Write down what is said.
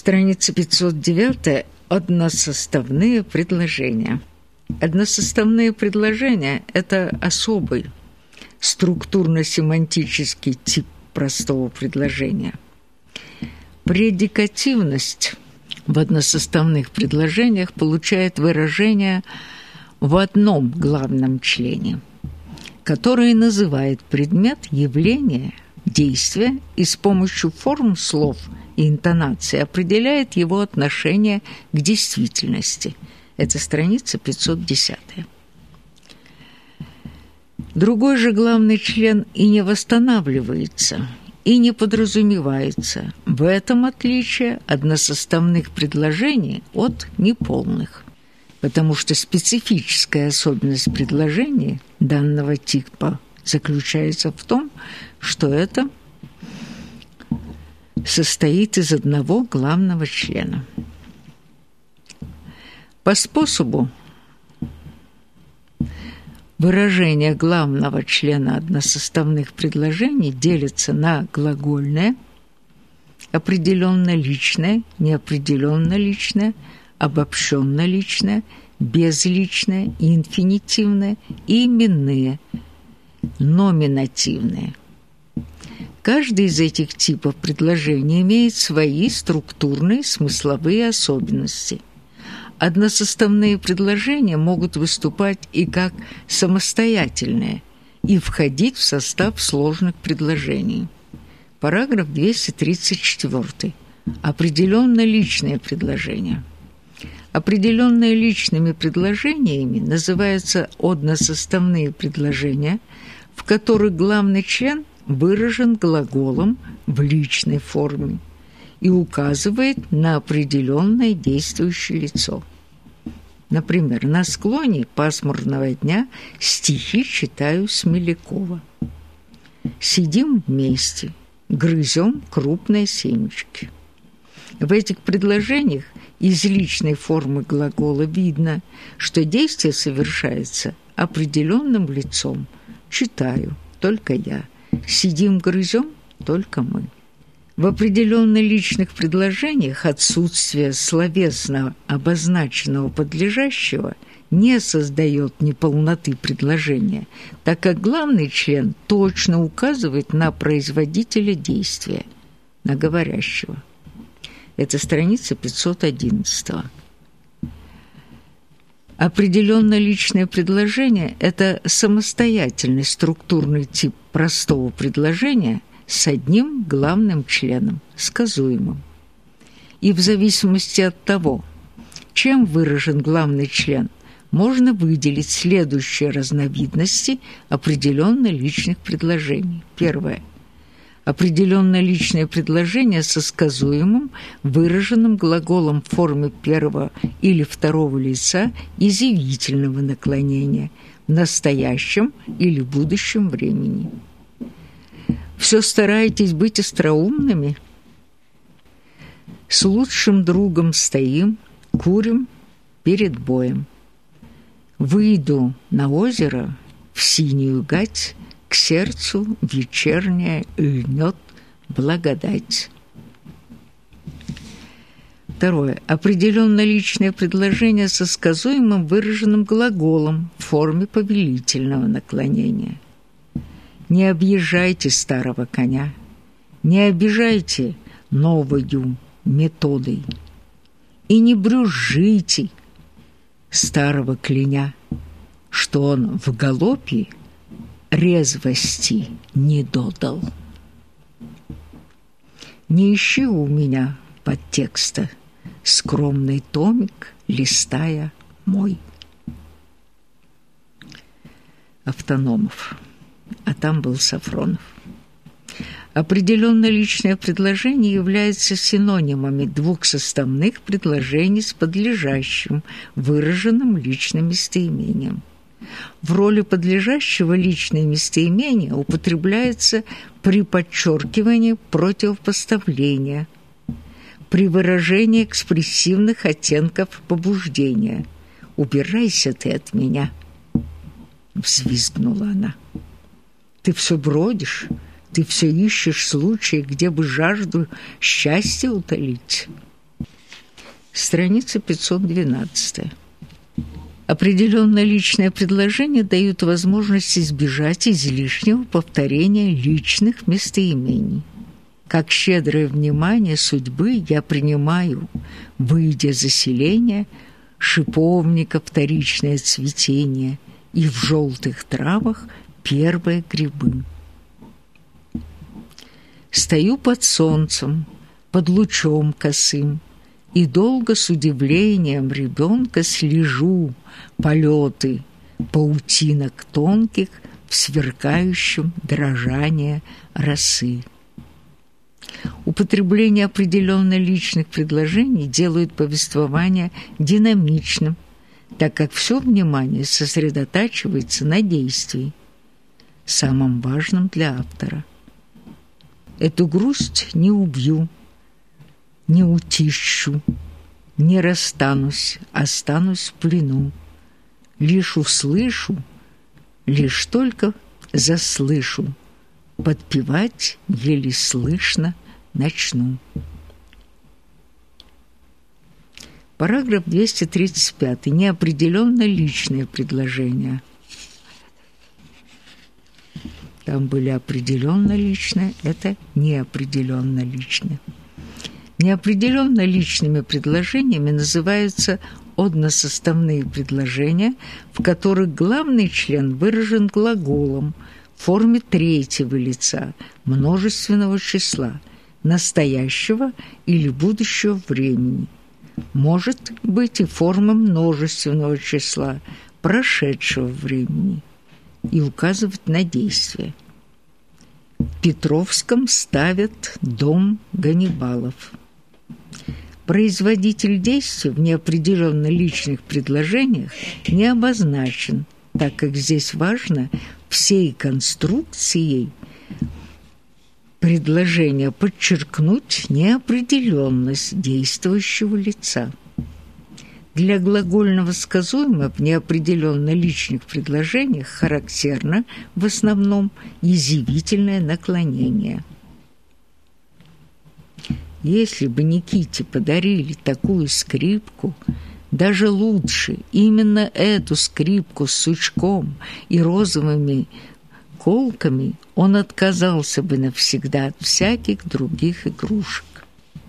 Страница 509. Односоставные предложения. Односоставные предложения – это особый структурно-семантический тип простого предложения. Предикативность в односоставных предложениях получает выражение в одном главном члене, который называет предмет явления, действия и с помощью форм слов и интонации определяет его отношение к действительности. Это страница 510. Другой же главный член и не восстанавливается, и не подразумевается. В этом отличие односоставных предложений от неполных, потому что специфическая особенность предложения данного типа заключается в том, что это состоит из одного главного члена. По способу выражения главного члена односоставных предложений делятся на глагольное, определенно личное, неопределенно личное, обобщенно личное, безличное, инфинитивное именные, номинативные. Каждый из этих типов предложений имеет свои структурные смысловые особенности – Односоставные предложения могут выступать и как самостоятельные, и входить в состав сложных предложений. Параграф 234. Определенно личные предложения. Определенные личными предложениями называются односоставные предложения, в которых главный член выражен глаголом в личной форме и указывает на определенное действующее лицо. Например, на склоне пасмурного дня стихи читаю Смелякова. Сидим вместе, грызем крупные семечки. В этих предложениях из личной формы глагола видно, что действие совершается определенным лицом. Читаю, только я. Сидим, грызем, только мы. В определенно личных предложениях отсутствие словесно обозначенного подлежащего не создает неполноты предложения, так как главный член точно указывает на производителя действия, на говорящего. Это страница 511. Определенно личное предложение – это самостоятельный структурный тип простого предложения – с одним главным членом, сказуемым. И в зависимости от того, чем выражен главный член, можно выделить следующие разновидности определенно личных предложений. Первое. Определенно личное предложение со сказуемым, выраженным глаголом в форме первого или второго лица изъявительного наклонения в настоящем или будущем времени все стараетесь быть остроумными. С лучшим другом стоим, курим перед боем. Выйду на озеро в синюю гать, к сердцу вечерняя льнет благодать. Второе. Определенно личное предложение со сказуемым выраженным глаголом в форме повелительного наклонения – не объезжайте старого коня, не обижайте новою методой и не брюжите старого кляня, что он в галопе резвости не додал. Не ищи у меня подтекста, скромный томик, листая мой. Автономов а там был Сафронов. Определенно личное предложение является синонимами двух составных предложений с подлежащим, выраженным личным местоимением. В роли подлежащего личное местоимение употребляется при подчеркивании противопоставления, при выражении экспрессивных оттенков побуждения. «Убирайся ты от меня!» – взвизгнула она. Ты все бродишь, ты все ищешь случаи, где бы жажду счастья утолить. Страница 512. Определенное личное предложение дают возможность избежать излишнего повторения личных местоимений. Как щедрое внимание судьбы я принимаю, выйдя за селение, шиповника вторичное цветение и в желтых травах первые грибы. Стою под солнцем, под лучом косым, И долго с удивлением ребенка слежу полеты паутинок тонких В сверкающем дрожание росы. Употребление определенно личных предложений делает повествование динамичным, так как все внимание сосредотачивается на действии, самом важном для автора. Эту грусть не убью, не утищу, не расстанусь, останусь в плену. Лишь услышу, лишь только заслышу, подпевать еле слышно начну. Параграф 235. Неопределенно личное предложение – там были определенно личные, это неопределенно личные. Неопределенно личными предложениями называются односоставные предложения, в которых главный член выражен глаголом в форме третьего лица множественного числа, настоящего или будущего времени. Может быть и форма множественного числа прошедшего времени и указывать на действие. В Петровском ставят дом Ганнибалов. Производитель действия в неопределенно личных предложениях не обозначен, так как здесь важно всей конструкцией предложения подчеркнуть неопределенность действующего лица. Для глагольного сказуемого в неопределенно личных предложениях характерно в основном изъявительное наклонение. Если бы Никите подарили такую скрипку, даже лучше именно эту скрипку с сучком и розовыми колками, он отказался бы навсегда от всяких других игрушек.